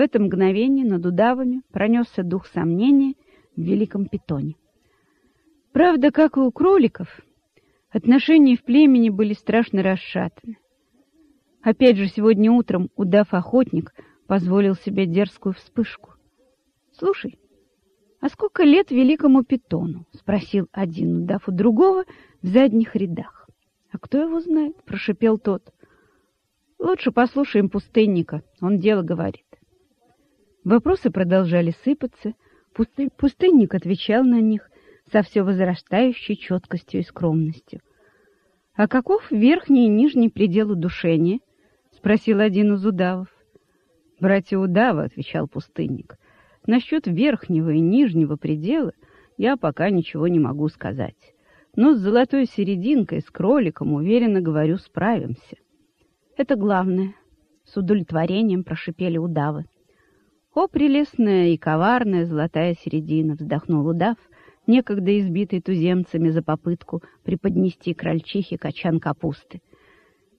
это мгновение над удавами пронесся дух сомнения в великом питоне. Правда, как и у кроликов, отношения в племени были страшно расшатаны. Опять же, сегодня утром удав-охотник позволил себе дерзкую вспышку. «Слушай, а сколько лет великому питону?» — спросил один удав у другого в задних рядах. «А кто его знает?» — прошипел тот. «Лучше послушаем пустынника, он дело говорит». Вопросы продолжали сыпаться, пустынник отвечал на них со все возрастающей четкостью и скромностью. «А каков верхний и нижний предел удушения?» — спросил один из удавов. «Братья удавы», — отвечал пустынник, — «насчет верхнего и нижнего предела я пока ничего не могу сказать. Но с золотой серединкой, с кроликом, уверенно говорю, справимся». «Это главное», — с удовлетворением прошипели удавы. «О, прелестная и коварная золотая середина!» — вздохнул удав, некогда избитый туземцами за попытку преподнести крольчихе качан капусты.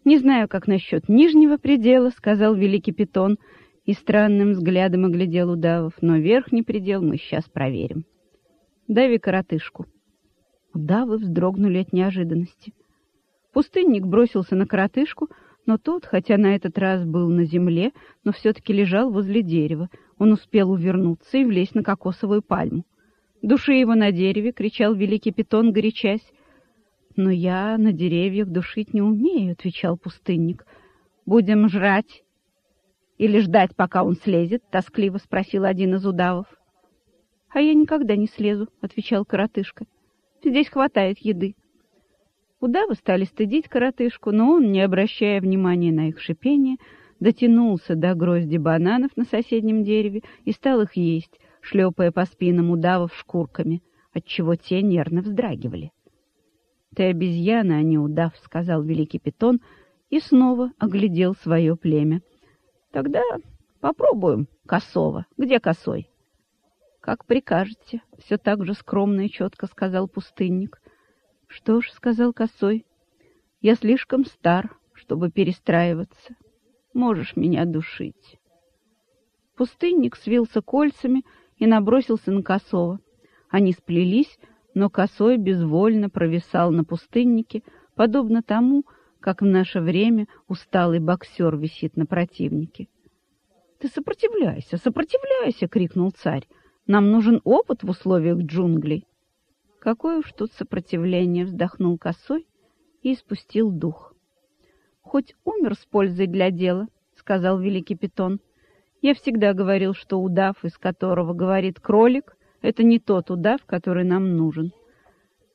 «Не знаю, как насчет нижнего предела», — сказал великий питон, и странным взглядом оглядел удавов, «но верхний предел мы сейчас проверим». «Дави коротышку». Удавы вздрогнули от неожиданности. Пустынник бросился на коротышку, но тот, хотя на этот раз был на земле, но все-таки лежал возле дерева. Он успел увернуться и влезть на кокосовую пальму. «Души его на дереве!» — кричал великий питон, горячась. «Но я на деревьях душить не умею», — отвечал пустынник. «Будем жрать или ждать, пока он слезет?» — тоскливо спросил один из удавов. «А я никогда не слезу», — отвечал коротышка. «Здесь хватает еды». Удавы стали стыдить коротышку, но он, не обращая внимания на их шипение, дотянулся до грозди бананов на соседнем дереве и стал их есть, шлепая по спинам удавов шкурками, отчего те нервно вздрагивали. «Ты обезьяна, а не удав», — сказал великий питон и снова оглядел свое племя. «Тогда попробуем косого. Где косой?» «Как прикажете», — все так же скромно и четко сказал пустынник. Что ж, сказал косой, я слишком стар, чтобы перестраиваться. Можешь меня душить. Пустынник свился кольцами и набросился на косого. Они сплелись, но косой безвольно провисал на пустыннике, подобно тому, как в наше время усталый боксер висит на противнике. «Ты сопротивляйся, сопротивляйся!» — крикнул царь. «Нам нужен опыт в условиях джунглей». Какое уж тут сопротивление, вздохнул косой и испустил дух. Хоть умер с пользой для дела, сказал великий питон. Я всегда говорил, что удав, из которого говорит кролик, это не тот удав, который нам нужен.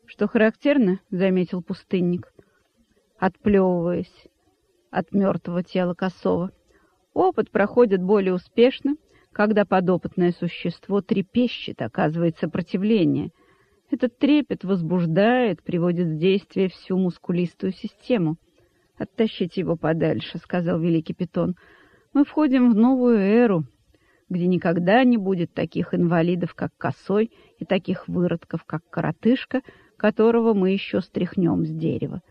Что характерно, заметил пустынник, отплевываясь от мертвого тела косого. Опыт проходит более успешно, когда подопытное существо трепещет, оказывает сопротивление — этот трепет возбуждает, приводит в действие всю мускулистую систему. «Оттащите его подальше», — сказал великий питон. «Мы входим в новую эру, где никогда не будет таких инвалидов, как косой, и таких выродков, как коротышка, которого мы еще стряхнем с дерева.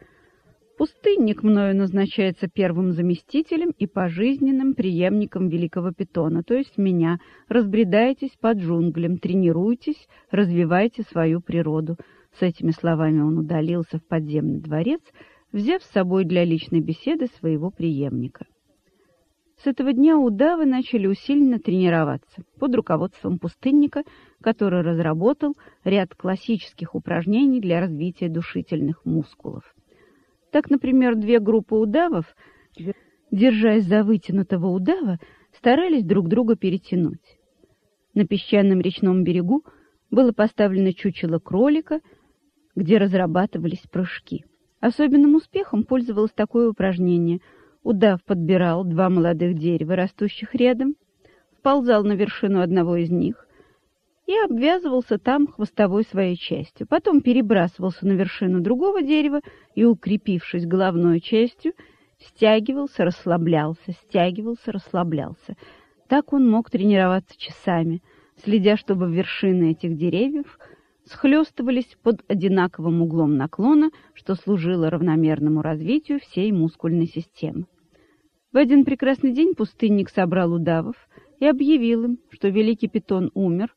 Пустынник мною назначается первым заместителем и пожизненным преемником великого питона, то есть меня. Разбредайтесь по джунглям, тренируйтесь, развивайте свою природу. С этими словами он удалился в подземный дворец, взяв с собой для личной беседы своего преемника. С этого дня удавы начали усиленно тренироваться под руководством пустынника, который разработал ряд классических упражнений для развития душительных мускулов. Так, например, две группы удавов, держась за вытянутого удава, старались друг друга перетянуть. На песчаном речном берегу было поставлено чучело кролика, где разрабатывались прыжки. Особенным успехом пользовалось такое упражнение. Удав подбирал два молодых дерева, растущих рядом, вползал на вершину одного из них, и обвязывался там хвостовой своей частью. Потом перебрасывался на вершину другого дерева и, укрепившись головной частью, стягивался, расслаблялся, стягивался, расслаблялся. Так он мог тренироваться часами, следя, чтобы вершины этих деревьев схлестывались под одинаковым углом наклона, что служило равномерному развитию всей мускульной системы. В один прекрасный день пустынник собрал удавов, и объявил им, что великий питон умер,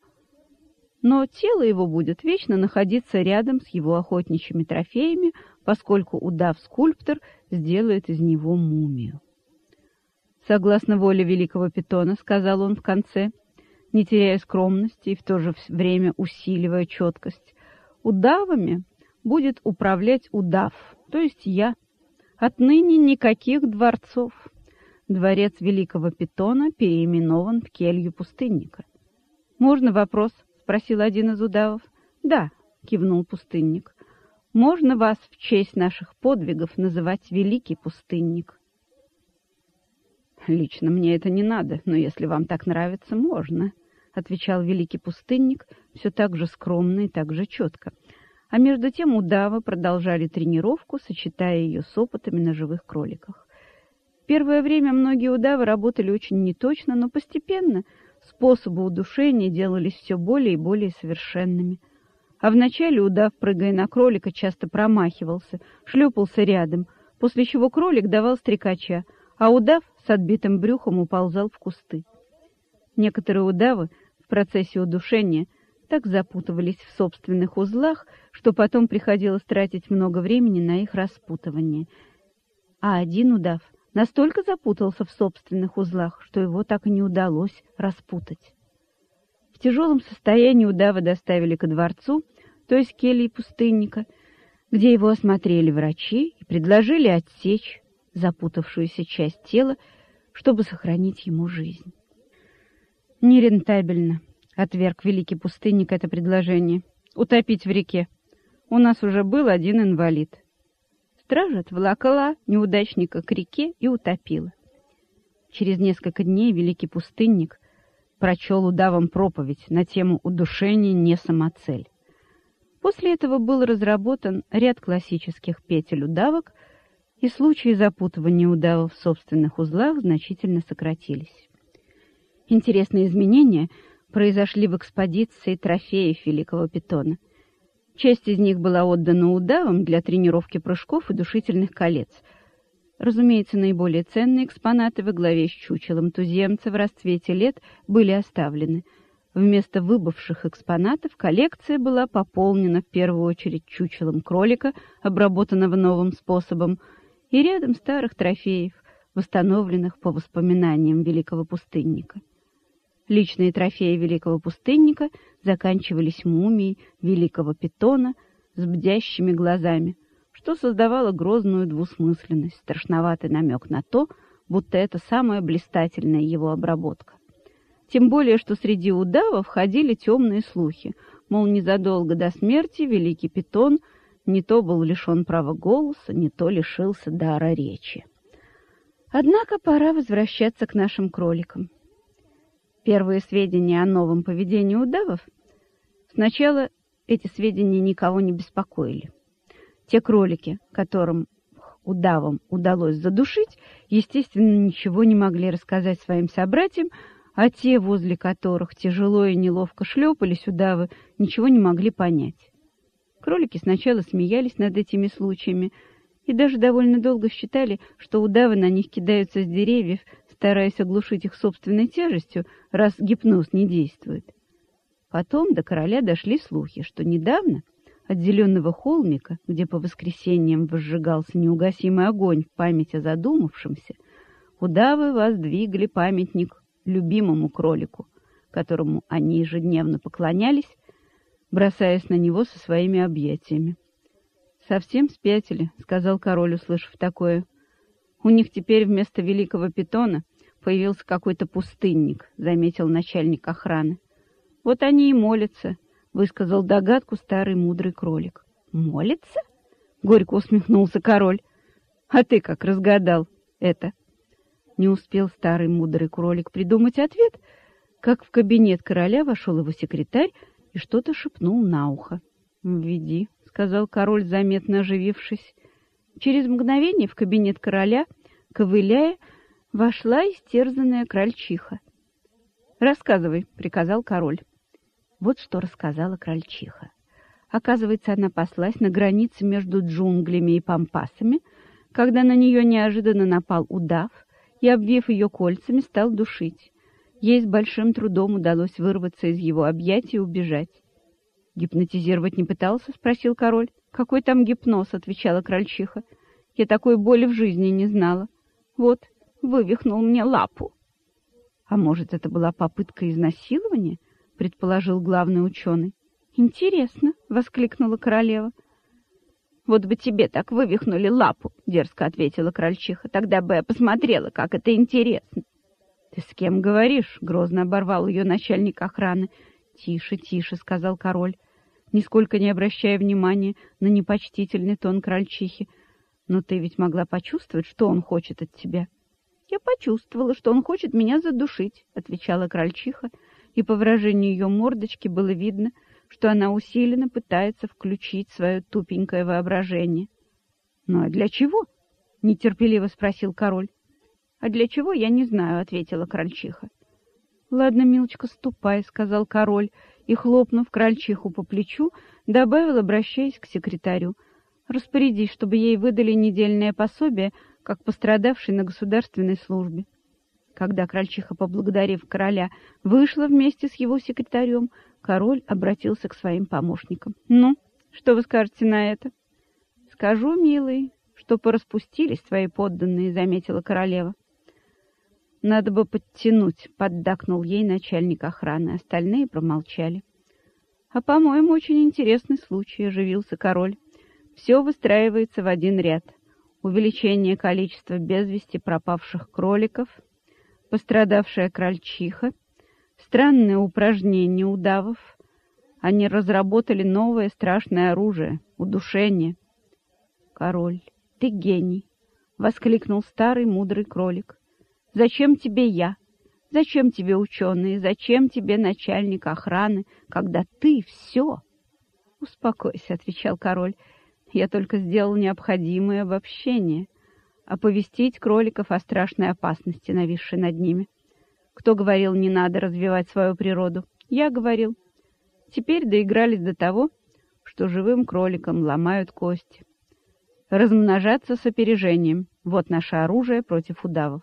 но тело его будет вечно находиться рядом с его охотничьими трофеями, поскольку удав-скульптор сделает из него мумию. Согласно воле великого питона, сказал он в конце, не теряя скромности и в то же время усиливая четкость, удавами будет управлять удав, то есть я. Отныне никаких дворцов. Дворец великого питона переименован в келью пустынника. Можно вопрос? Спросил один из удавов. Да, кивнул пустынник. Можно вас в честь наших подвигов называть великий пустынник. Лично мне это не надо, но если вам так нравится, можно, отвечал великий пустынник, все так же скромно и так же четко. А между тем удавы продолжали тренировку, сочетая ее с опытами на живых кроликах. Первое время многие удавы работали очень неточно, но постепенно способы удушения делались все более и более совершенными. А вначале удав, прыгая на кролика, часто промахивался, шлепался рядом, после чего кролик давал стрекача, а удав с отбитым брюхом уползал в кусты. Некоторые удавы в процессе удушения так запутывались в собственных узлах, что потом приходилось тратить много времени на их распутывание. А один удав — настолько запутался в собственных узлах, что его так и не удалось распутать. В тяжелом состоянии удава доставили ко дворцу, то есть келье пустынника, где его осмотрели врачи и предложили отсечь запутавшуюся часть тела, чтобы сохранить ему жизнь. Нерентабельно, отверг великий пустынник это предложение. Утопить в реке. У нас уже был один инвалид. Стража отволокла неудачника к реке и утопила. Через несколько дней великий пустынник прочел удавам проповедь на тему удушения не самоцель. После этого был разработан ряд классических петель удавок, и случаи запутывания удавов в собственных узлах значительно сократились. Интересные изменения произошли в экспозиции трофеев великого питона. Часть из них была отдана удавам для тренировки прыжков и душительных колец. Разумеется, наиболее ценные экспонаты во главе с чучелом туземца в расцвете лет были оставлены. Вместо выбывших экспонатов коллекция была пополнена в первую очередь чучелом кролика, обработанного новым способом, и рядом старых трофеев, восстановленных по воспоминаниям великого пустынника. Личные трофеи великого пустынника заканчивались мумией великого питона с бдящими глазами, что создавало грозную двусмысленность, страшноватый намек на то, будто это самая блистательная его обработка. Тем более, что среди удавов ходили темные слухи, мол, незадолго до смерти великий питон не то был лишен права голоса, не то лишился дара речи. Однако пора возвращаться к нашим кроликам. Первые сведения о новом поведении удавов сначала эти сведения никого не беспокоили. Те кролики, которым удавам удалось задушить, естественно, ничего не могли рассказать своим собратьям, а те, возле которых тяжело и неловко шлепались удавы, ничего не могли понять. Кролики сначала смеялись над этими случаями и даже довольно долго считали, что удавы на них кидаются с деревьев стараясь оглушить их собственной тяжестью, раз гипноз не действует. Потом до короля дошли слухи, что недавно от зеленого холмика, где по воскресеньям возжигался неугасимый огонь в память о задумавшемся, удавы воздвигли памятник любимому кролику, которому они ежедневно поклонялись, бросаясь на него со своими объятиями. «Совсем спятили», — сказал король, услышав такое. У них теперь вместо великого питона появился какой-то пустынник, заметил начальник охраны. Вот они и молятся, высказал догадку старый мудрый кролик. Молятся? Горько усмехнулся король. А ты как разгадал это? Не успел старый мудрый кролик придумать ответ, как в кабинет короля вошел его секретарь и что-то шепнул на ухо. «Введи», — сказал король, заметно оживившись. Через мгновение в кабинет короля, ковыляя, вошла истерзанная крольчиха. «Рассказывай», — приказал король. Вот что рассказала крольчиха. Оказывается, она паслась на границе между джунглями и пампасами, когда на нее неожиданно напал удав и, обвив ее кольцами, стал душить. Ей с большим трудом удалось вырваться из его объятий и убежать. «Гипнотизировать не пытался?» — спросил король. «Какой там гипноз?» — отвечала крольчиха. «Я такой боли в жизни не знала. Вот, вывихнул мне лапу». «А может, это была попытка изнасилования?» — предположил главный ученый. «Интересно!» — воскликнула королева. «Вот бы тебе так вывихнули лапу!» — дерзко ответила крольчиха. «Тогда бы я посмотрела, как это интересно!» «Ты с кем говоришь?» — грозно оборвал ее начальник охраны. «Тише, тише!» — сказал король, нисколько не обращая внимания на непочтительный тон крольчихи. «Но ты ведь могла почувствовать, что он хочет от тебя». «Я почувствовала, что он хочет меня задушить», — отвечала крольчиха, и по выражению ее мордочки было видно, что она усиленно пытается включить свое тупенькое воображение. «Ну а для чего?» — нетерпеливо спросил король. «А для чего, я не знаю», — ответила крольчиха. «Ладно, милочка, ступай», — сказал король, и, хлопнув крольчиху по плечу, добавил, обращаясь к секретарю. «Распорядись, чтобы ей выдали недельное пособие как пострадавший на государственной службе. Когда крольчиха, поблагодарив короля, вышла вместе с его секретарем, король обратился к своим помощникам. «Ну, что вы скажете на это?» «Скажу, милый, что пораспустились твои подданные», — заметила королева. «Надо бы подтянуть», — поддакнул ей начальник охраны. Остальные промолчали. «А, по-моему, очень интересный случай», — оживился король. «Все выстраивается в один ряд увеличение количества без вести пропавших кроликов, пострадавшая крольчиха, странные упражнения удавов. Они разработали новое страшное оружие — удушение. «Король, ты гений!» — воскликнул старый мудрый кролик. «Зачем тебе я? Зачем тебе ученые? Зачем тебе начальник охраны, когда ты все?» «Успокойся», — отвечал король, — я только сделал необходимое обобщение — оповестить кроликов о страшной опасности, нависшей над ними. Кто говорил, не надо развивать свою природу? Я говорил. Теперь доигрались до того, что живым кроликам ломают кости. Размножаться с опережением — вот наше оружие против удавов.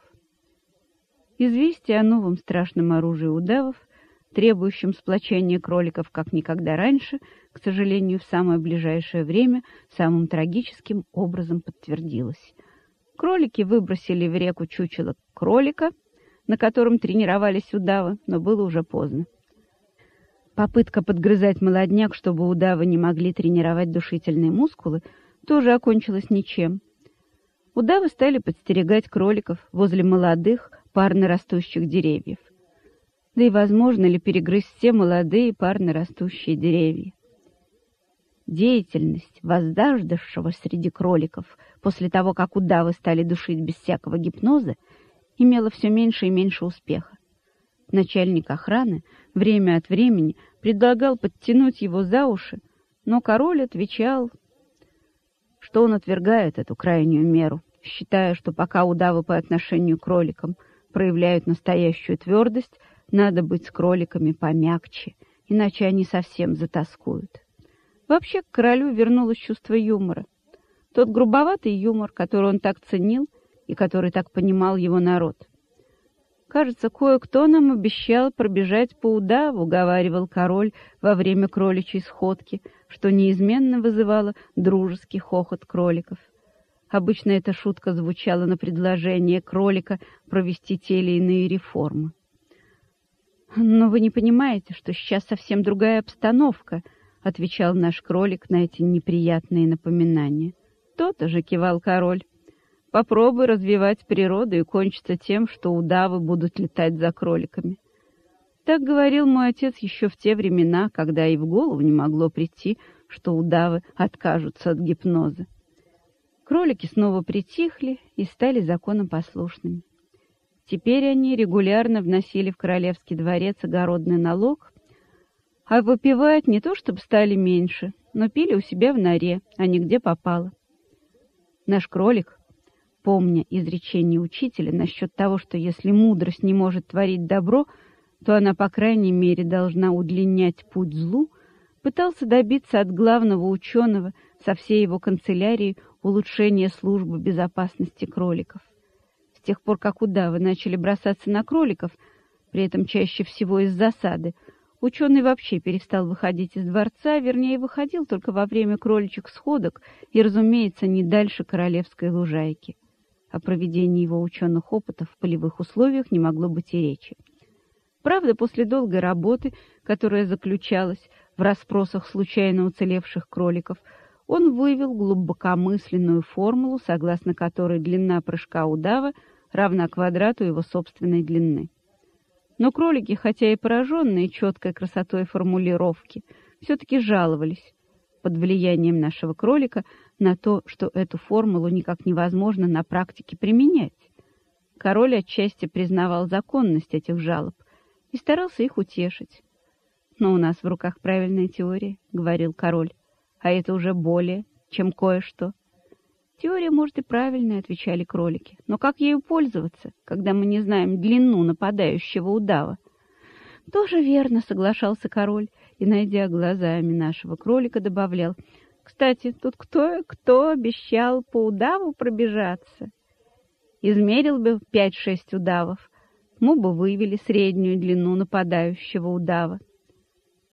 Известие о новом страшном оружии удавов требующим сплочения кроликов как никогда раньше, к сожалению, в самое ближайшее время самым трагическим образом подтвердилось. Кролики выбросили в реку чучело кролика, на котором тренировались удавы, но было уже поздно. Попытка подгрызать молодняк, чтобы удавы не могли тренировать душительные мускулы, тоже окончилась ничем. Удавы стали подстерегать кроликов возле молодых, парно растущих деревьев — да и возможно ли перегрызть все молодые парно растущие деревья. Деятельность воздаждавшего среди кроликов после того, как удавы стали душить без всякого гипноза, имела все меньше и меньше успеха. Начальник охраны время от времени предлагал подтянуть его за уши, но король отвечал, что он отвергает эту крайнюю меру, считая, что пока удавы по отношению к кроликам проявляют настоящую твердость, надо быть с кроликами помягче, иначе они совсем затаскуют. Вообще к королю вернулось чувство юмора. Тот грубоватый юмор, который он так ценил и который так понимал его народ. «Кажется, кое-кто нам обещал пробежать по удаву», — уговаривал король во время кроличьей сходки, что неизменно вызывало дружеский хохот кроликов. Обычно эта шутка звучала на предложение кролика провести те или иные реформы. «Но вы не понимаете, что сейчас совсем другая обстановка», — отвечал наш кролик на эти неприятные напоминания. «То-то же», — кивал король. «Попробуй развивать природу и кончится тем, что удавы будут летать за кроликами». Так говорил мой отец еще в те времена, когда и в голову не могло прийти, что удавы откажутся от гипноза. Кролики снова притихли и стали законопослушными. Теперь они регулярно вносили в королевский дворец огородный налог, а выпивать не то чтобы стали меньше, но пили у себя в норе, а не где попало. Наш кролик, помня изречение учителя насчет того, что если мудрость не может творить добро, то она, по крайней мере, должна удлинять путь злу, пытался добиться от главного ученого со всей его канцелярией улучшения службы безопасности кроликов тех пор, как удавы начали бросаться на кроликов, при этом чаще всего из засады. Ученый вообще перестал выходить из дворца, вернее, выходил только во время кроличьих сходок и, разумеется, не дальше Королевской лужайки. О проведении его ученых опытов в полевых условиях не могло быть и речи. Правда, после долгой работы, которая заключалась в расспросах случайно уцелевших кроликов, он вывел глубокомысленную формулу, согласно которой длина прыжка удава равна квадрату его собственной длины. Но кролики, хотя и пораженные четкой красотой формулировки, все-таки жаловались под влиянием нашего кролика на то, что эту формулу никак невозможно на практике применять. Король отчасти признавал законность этих жалоб и старался их утешить. «Но у нас в руках правильная теория», — говорил король, — «а это уже более, чем кое-что». «Теория, может, и правильная», — отвечали кролики. «Но как ею пользоваться, когда мы не знаем длину нападающего удава?» «Тоже верно», — соглашался король, и, найдя глазами нашего кролика, добавлял. «Кстати, тут кто, кто обещал по удаву пробежаться?» Измерил бы пять-шесть удавов, мы бы вывели среднюю длину нападающего удава.